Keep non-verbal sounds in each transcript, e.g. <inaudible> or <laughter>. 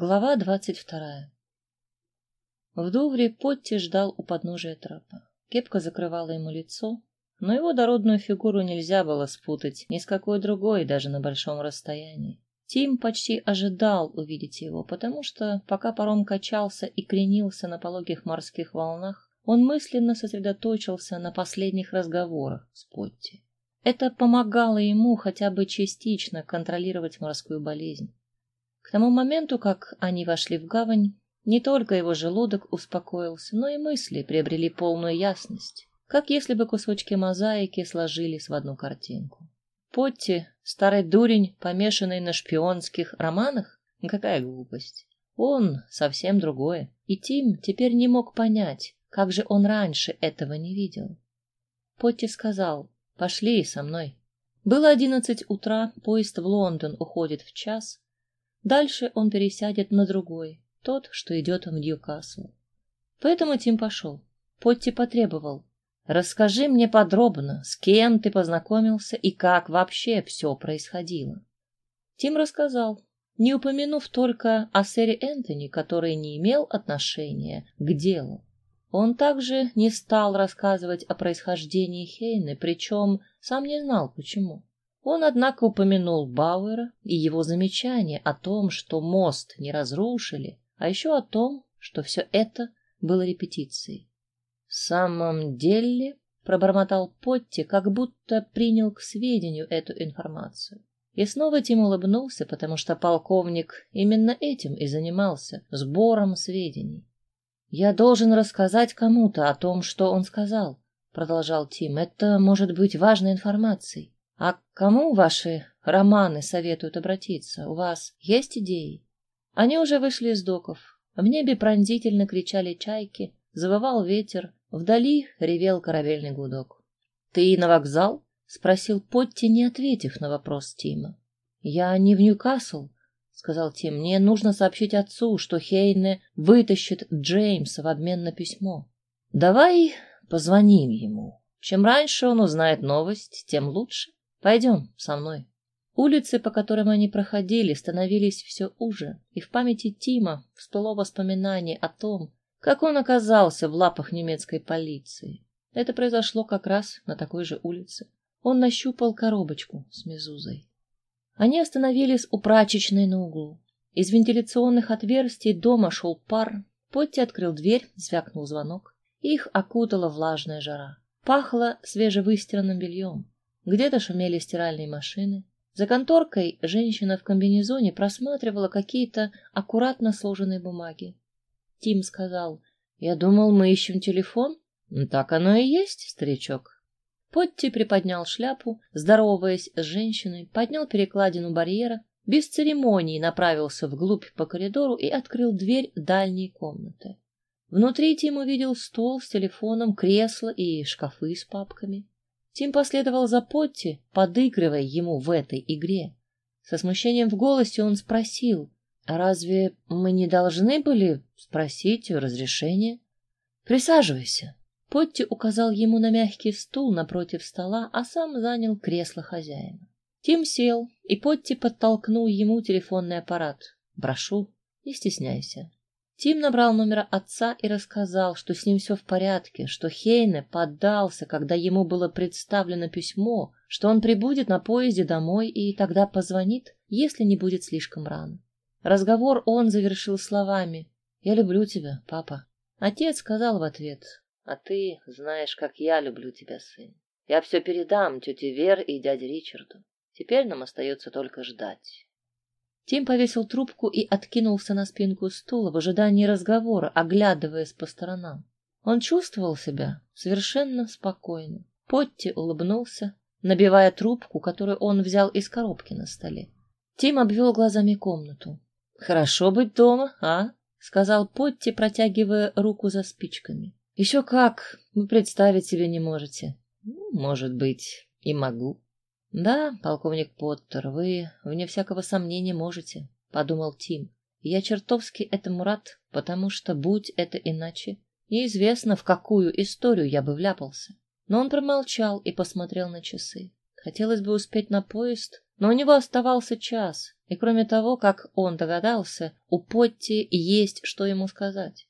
Глава двадцать вторая. В Дувре Потти ждал у подножия трапа. Кепка закрывала ему лицо, но его дородную фигуру нельзя было спутать ни с какой другой, даже на большом расстоянии. Тим почти ожидал увидеть его, потому что, пока паром качался и кренился на пологих морских волнах, он мысленно сосредоточился на последних разговорах с Потти. Это помогало ему хотя бы частично контролировать морскую болезнь. К тому моменту, как они вошли в гавань, не только его желудок успокоился, но и мысли приобрели полную ясность, как если бы кусочки мозаики сложились в одну картинку. Потти, старый дурень, помешанный на шпионских романах? Какая глупость. Он совсем другое. И Тим теперь не мог понять, как же он раньше этого не видел. Потти сказал, пошли со мной. Было одиннадцать утра, поезд в Лондон уходит в час, Дальше он пересядет на другой, тот, что идет в Ньюкасл. Поэтому Тим пошел. Потти потребовал. «Расскажи мне подробно, с кем ты познакомился и как вообще все происходило». Тим рассказал, не упомянув только о сэре Энтони, который не имел отношения к делу. Он также не стал рассказывать о происхождении Хейны, причем сам не знал почему. Он, однако, упомянул Бауэра и его замечание о том, что мост не разрушили, а еще о том, что все это было репетицией. В самом деле, пробормотал Потти, как будто принял к сведению эту информацию. И снова Тим улыбнулся, потому что полковник именно этим и занимался сбором сведений. Я должен рассказать кому-то о том, что он сказал, продолжал Тим. Это может быть важной информацией. А к кому ваши романы советуют обратиться? У вас есть идеи? Они уже вышли из доков. В небе пронзительно кричали чайки, завывал ветер, вдали ревел корабельный гудок. Ты на вокзал? спросил Потти, не ответив на вопрос Тима. Я не в Ньюкасл, сказал Тим. Мне нужно сообщить отцу, что Хейне вытащит Джеймса в обмен на письмо. Давай позвоним ему. Чем раньше он узнает новость, тем лучше. Пойдем со мной. Улицы, по которым они проходили, становились все уже, и в памяти Тима всплыло воспоминание о том, как он оказался в лапах немецкой полиции. Это произошло как раз на такой же улице. Он нащупал коробочку с мезузой. Они остановились у прачечной на углу. Из вентиляционных отверстий дома шел пар. Потти открыл дверь, звякнул звонок. Их окутала влажная жара. Пахло свежевыстиранным бельем. Где-то шумели стиральные машины. За конторкой женщина в комбинезоне просматривала какие-то аккуратно сложенные бумаги. Тим сказал, «Я думал, мы ищем телефон». «Так оно и есть, старичок». Потти приподнял шляпу, здороваясь с женщиной, поднял перекладину барьера, без церемоний направился вглубь по коридору и открыл дверь дальней комнаты. Внутри Тим увидел стол с телефоном, кресло и шкафы с папками. Тим последовал за Потти, подыгрывая ему в этой игре. Со смущением в голосе он спросил, «А разве мы не должны были спросить разрешения?» «Присаживайся». Потти указал ему на мягкий стул напротив стола, а сам занял кресло хозяина. Тим сел, и Потти подтолкнул ему телефонный аппарат. «Прошу, не стесняйся». Тим набрал номер отца и рассказал, что с ним все в порядке, что Хейне поддался, когда ему было представлено письмо, что он прибудет на поезде домой и тогда позвонит, если не будет слишком рано. Разговор он завершил словами «Я люблю тебя, папа». Отец сказал в ответ «А ты знаешь, как я люблю тебя, сын. Я все передам тете Вер и дяде Ричарду. Теперь нам остается только ждать». Тим повесил трубку и откинулся на спинку стула в ожидании разговора, оглядываясь по сторонам. Он чувствовал себя совершенно спокойно. Потти улыбнулся, набивая трубку, которую он взял из коробки на столе. Тим обвел глазами комнату. «Хорошо быть дома, а?» — сказал Потти, протягивая руку за спичками. «Еще как! Вы представить себе не можете. Ну, может быть, и могу». Да, полковник Поттер, вы, вне всякого сомнения, можете, подумал Тим. Я чертовски этому рад, потому что, будь это иначе, неизвестно, в какую историю я бы вляпался. Но он промолчал и посмотрел на часы. Хотелось бы успеть на поезд, но у него оставался час, И кроме того, как он догадался, у Потти есть что ему сказать.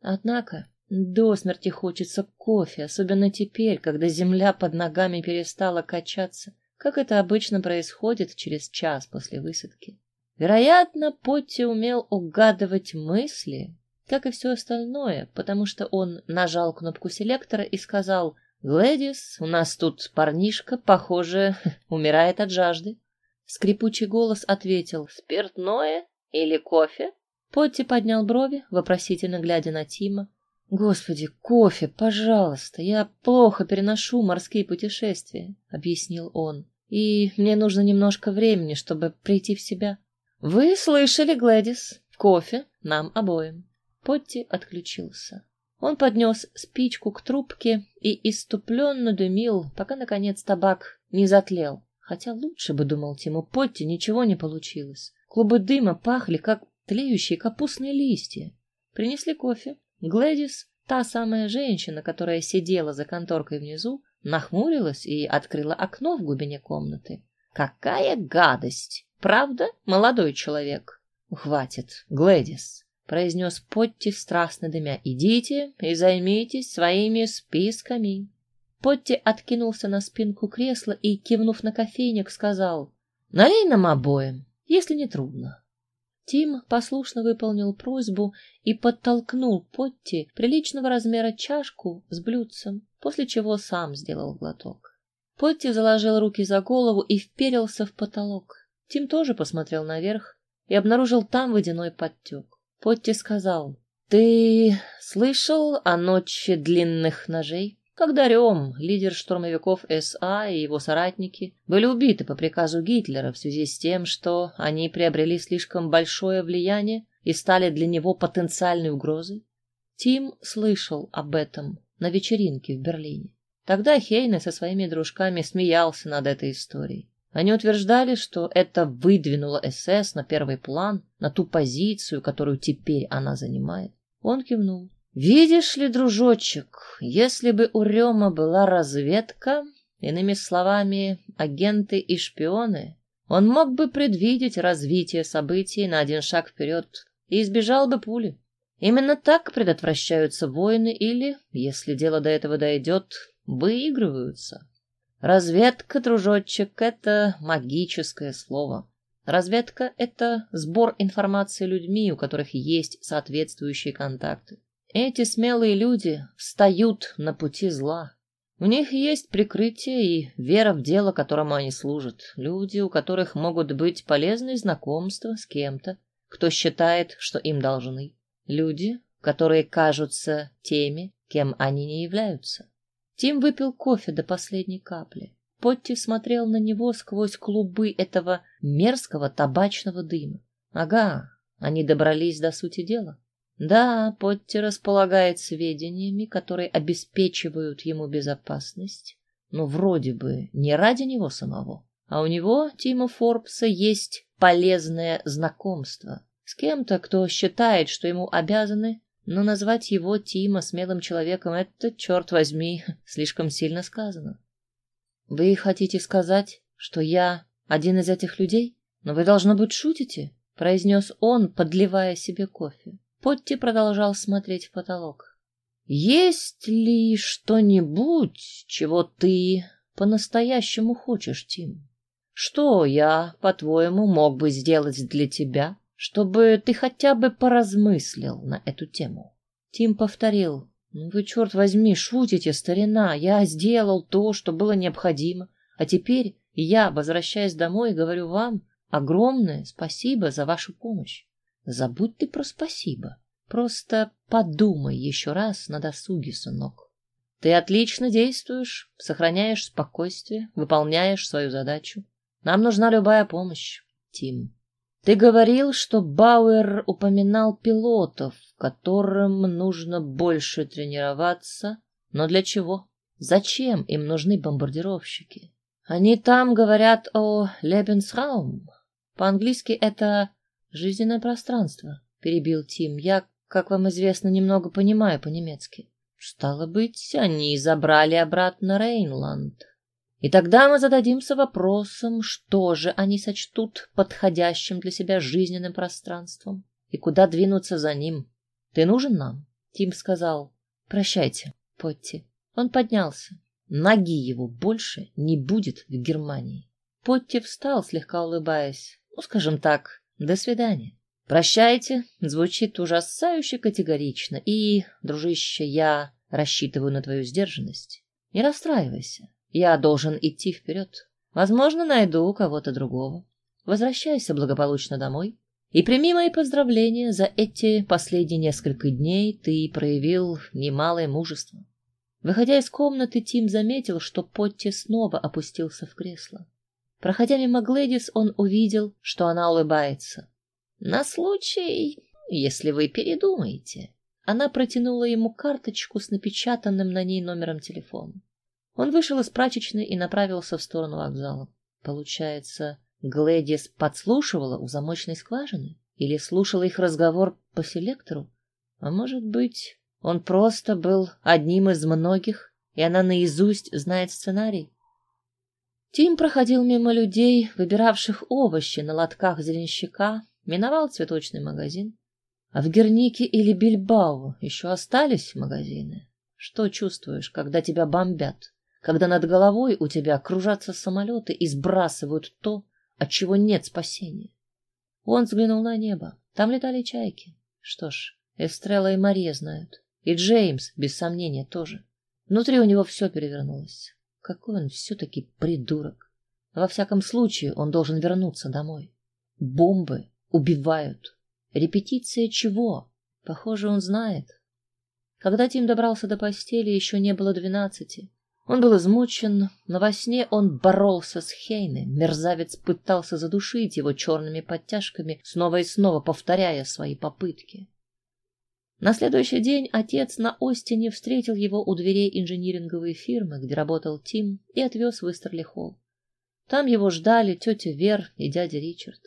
Однако до смерти хочется кофе, особенно теперь, когда земля под ногами перестала качаться, как это обычно происходит через час после высадки. Вероятно, Потти умел угадывать мысли, как и все остальное, потому что он нажал кнопку селектора и сказал «Глэдис, у нас тут парнишка, похоже, <laughs> умирает от жажды». Скрипучий голос ответил «Спиртное или кофе?» Потти поднял брови, вопросительно глядя на Тима. «Господи, кофе, пожалуйста, я плохо переношу морские путешествия», — объяснил он. «И мне нужно немножко времени, чтобы прийти в себя». «Вы слышали, Глэдис? Кофе нам обоим». Потти отключился. Он поднес спичку к трубке и иступленно дымил, пока, наконец, табак не затлел. Хотя лучше бы, думал Тиму Потти, ничего не получилось. Клубы дыма пахли, как тлеющие капустные листья. Принесли кофе. Глэдис, та самая женщина, которая сидела за конторкой внизу, нахмурилась и открыла окно в глубине комнаты. «Какая гадость! Правда, молодой человек?» «Хватит, Глэдис!» произнес Потти страстно дымя. «Идите и займитесь своими списками». Потти откинулся на спинку кресла и, кивнув на кофейник, сказал «Налей нам обоим, если не трудно». Тим послушно выполнил просьбу и подтолкнул Потти приличного размера чашку с блюдцем, после чего сам сделал глоток. Потти заложил руки за голову и вперился в потолок. Тим тоже посмотрел наверх и обнаружил там водяной подтек. Потти сказал, «Ты слышал о ночи длинных ножей?» Когда Рем, лидер штурмовиков СА и его соратники, были убиты по приказу Гитлера в связи с тем, что они приобрели слишком большое влияние и стали для него потенциальной угрозой, Тим слышал об этом на вечеринке в Берлине. Тогда Хейне со своими дружками смеялся над этой историей. Они утверждали, что это выдвинуло СС на первый план, на ту позицию, которую теперь она занимает. Он кивнул. Видишь ли, дружочек, если бы у Рема была разведка, иными словами, агенты и шпионы, он мог бы предвидеть развитие событий на один шаг вперед и избежал бы пули. Именно так предотвращаются войны или, если дело до этого дойдет, выигрываются. Разведка, дружочек, это магическое слово. Разведка — это сбор информации людьми, у которых есть соответствующие контакты. Эти смелые люди встают на пути зла. У них есть прикрытие и вера в дело, которому они служат. Люди, у которых могут быть полезные знакомства с кем-то, кто считает, что им должны. Люди, которые кажутся теми, кем они не являются. Тим выпил кофе до последней капли. Потти смотрел на него сквозь клубы этого мерзкого табачного дыма. Ага, они добрались до сути дела. Да, Потти располагает сведениями, которые обеспечивают ему безопасность, но вроде бы не ради него самого. А у него, Тима Форбса, есть полезное знакомство с кем-то, кто считает, что ему обязаны но назвать его Тима смелым человеком — это, черт возьми, <laughs> слишком сильно сказано. Вы хотите сказать, что я один из этих людей? Но вы, должно быть, шутите, — произнес он, подливая себе кофе. Потти продолжал смотреть в потолок. Есть ли что-нибудь, чего ты по-настоящему хочешь, Тим? Что я, по-твоему, мог бы сделать для тебя, чтобы ты хотя бы поразмыслил на эту тему. Тим повторил. «Ну вы, черт возьми, шутите, старина. Я сделал то, что было необходимо. А теперь я, возвращаясь домой, говорю вам огромное спасибо за вашу помощь. Забудь ты про спасибо. Просто подумай еще раз на досуге, сынок. Ты отлично действуешь, сохраняешь спокойствие, выполняешь свою задачу. Нам нужна любая помощь, Тим. Ты говорил, что Бауэр упоминал пилотов, которым нужно больше тренироваться. Но для чего? Зачем им нужны бомбардировщики? Они там говорят о Lebensraum. По-английски это жизненное пространство, перебил Тим. Я, как вам известно, немного понимаю по-немецки. Стало быть, они забрали обратно Рейнланд. И тогда мы зададимся вопросом, что же они сочтут подходящим для себя жизненным пространством и куда двинуться за ним. Ты нужен нам? Тим сказал. Прощайте, Потти. Он поднялся. Ноги его больше не будет в Германии. Потти встал, слегка улыбаясь. Ну, скажем так, до свидания. Прощайте, звучит ужасающе категорично. И, дружище, я рассчитываю на твою сдержанность. Не расстраивайся. Я должен идти вперед. Возможно, найду кого-то другого. Возвращайся благополучно домой. И прими мои поздравления за эти последние несколько дней. Ты проявил немалое мужество. Выходя из комнаты, Тим заметил, что Потти снова опустился в кресло. Проходя мимо Глэдис, он увидел, что она улыбается. «На случай, если вы передумаете». Она протянула ему карточку с напечатанным на ней номером телефона. Он вышел из прачечной и направился в сторону вокзала. Получается, Глэдис подслушивала у замочной скважины? Или слушала их разговор по селектору? А может быть, он просто был одним из многих, и она наизусть знает сценарий? Тим проходил мимо людей, выбиравших овощи на лотках зеленщика, миновал цветочный магазин. А в Гернике или Бильбао еще остались магазины? Что чувствуешь, когда тебя бомбят? когда над головой у тебя кружатся самолеты и сбрасывают то, от чего нет спасения. Он взглянул на небо. Там летали чайки. Что ж, Эстрелла и Мария знают. И Джеймс, без сомнения, тоже. Внутри у него все перевернулось. Какой он все-таки придурок. Во всяком случае, он должен вернуться домой. Бомбы убивают. Репетиция чего? Похоже, он знает. Когда Тим добрался до постели, еще не было двенадцати. Он был измучен, но во сне он боролся с Хейне. Мерзавец пытался задушить его черными подтяжками, снова и снова повторяя свои попытки. На следующий день отец на Остине встретил его у дверей инжиниринговой фирмы, где работал Тим, и отвез в Истерли-Холл. Там его ждали тетя Вер и дядя Ричард.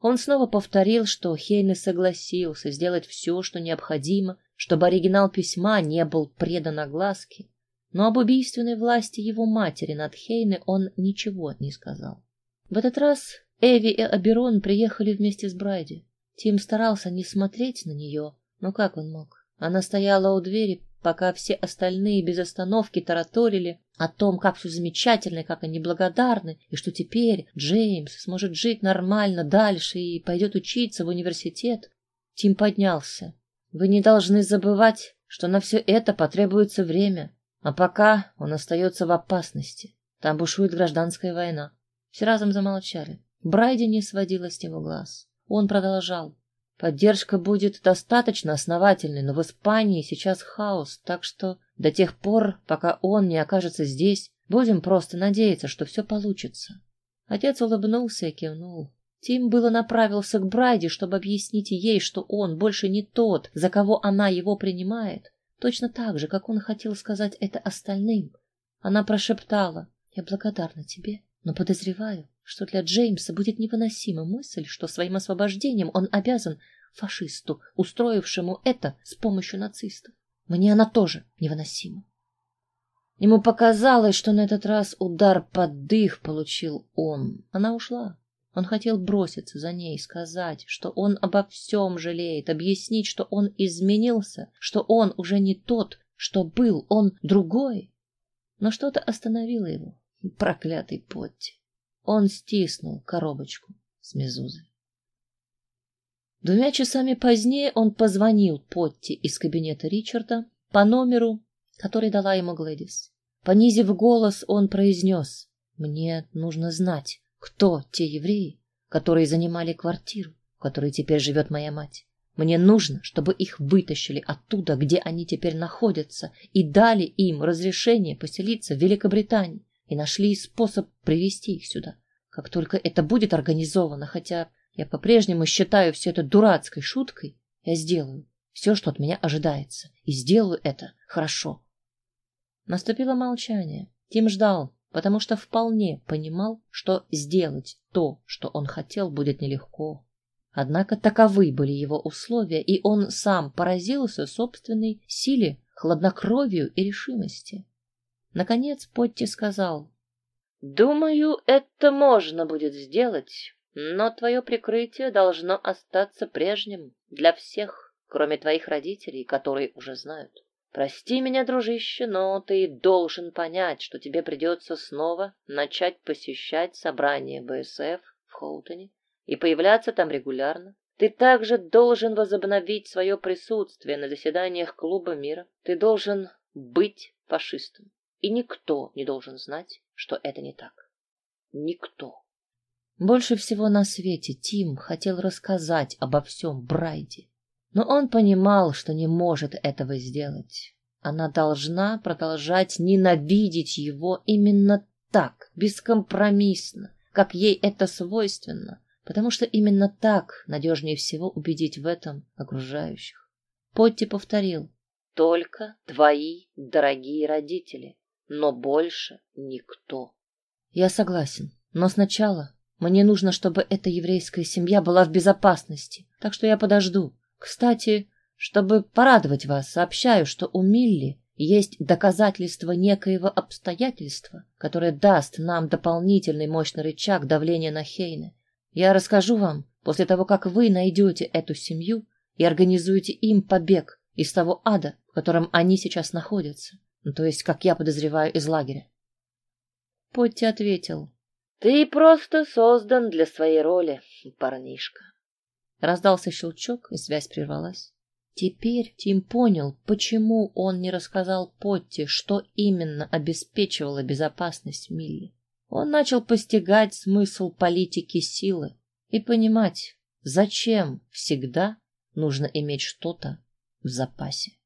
Он снова повторил, что Хейне согласился сделать все, что необходимо, чтобы оригинал письма не был предан огласке, но об убийственной власти его матери над Хейне он ничего не сказал. В этот раз Эви и Аберон приехали вместе с Брайди. Тим старался не смотреть на нее, но как он мог? Она стояла у двери, пока все остальные без остановки тараторили о том, как все замечательно, как они благодарны, и что теперь Джеймс сможет жить нормально дальше и пойдет учиться в университет. Тим поднялся. Вы не должны забывать, что на все это потребуется время. А пока он остается в опасности. Там бушует гражданская война. Все разом замолчали. Брайди не сводила с него глаз. Он продолжал. Поддержка будет достаточно основательной, но в Испании сейчас хаос, так что до тех пор, пока он не окажется здесь, будем просто надеяться, что все получится. Отец улыбнулся и кивнул. Тим было направился к Брайди, чтобы объяснить ей, что он больше не тот, за кого она его принимает, Точно так же, как он хотел сказать это остальным. Она прошептала, «Я благодарна тебе, но подозреваю, что для Джеймса будет невыносима мысль, что своим освобождением он обязан фашисту, устроившему это с помощью нацистов. Мне она тоже невыносима. Ему показалось, что на этот раз удар под дых получил он. Она ушла. Он хотел броситься за ней, сказать, что он обо всем жалеет, объяснить, что он изменился, что он уже не тот, что был, он другой. Но что-то остановило его. Проклятый Потти. Он стиснул коробочку с мезузой. Двумя часами позднее он позвонил Потти из кабинета Ричарда по номеру, который дала ему Глэдис. Понизив голос, он произнес, «Мне нужно знать, кто те евреи, которые занимали квартиру, в которой теперь живет моя мать? Мне нужно, чтобы их вытащили оттуда, где они теперь находятся, и дали им разрешение поселиться в Великобритании, и нашли способ привести их сюда. Как только это будет организовано, хотя я по-прежнему считаю все это дурацкой шуткой, я сделаю все, что от меня ожидается, и сделаю это хорошо. Наступило молчание. Тим ждал, потому что вполне понимал, что сделать то, что он хотел, будет нелегко. Однако таковы были его условия, и он сам поразился собственной силе, хладнокровию и решимости. Наконец Потти сказал, Думаю, это можно будет сделать, но твое прикрытие должно остаться прежним для всех, кроме твоих родителей, которые уже знают. Прости меня, дружище, но ты должен понять, что тебе придется снова начать посещать собрания БСФ в Хоутоне и появляться там регулярно. Ты также должен возобновить свое присутствие на заседаниях Клуба мира. Ты должен быть фашистом. И никто не должен знать, что это не так. Никто. Больше всего на свете Тим хотел рассказать обо всем Брайде. Но он понимал, что не может этого сделать. Она должна продолжать ненавидеть его именно так, бескомпромиссно, как ей это свойственно, потому что именно так надежнее всего убедить в этом окружающих. Потти повторил, только твои дорогие родители, но больше никто. Я согласен, но сначала мне нужно, чтобы эта еврейская семья была в безопасности, так что я подожду. Кстати, чтобы порадовать вас, сообщаю, что у Милли есть доказательство некоего обстоятельства, которое даст нам дополнительный мощный рычаг давления на Хейна. Я расскажу вам после того, как вы найдете эту семью и организуете им побег из того ада, в котором они сейчас находятся, ну, то есть, как я подозреваю, из лагеря. Потти ответил, «Ты просто создан для своей роли, парнишка». Раздался щелчок, и связь прервалась. Теперь Тим понял, почему он не рассказал Потти, что именно обеспечивало безопасность Милли. Он начал постигать смысл политики силы и понимать, зачем всегда нужно иметь что-то в запасе.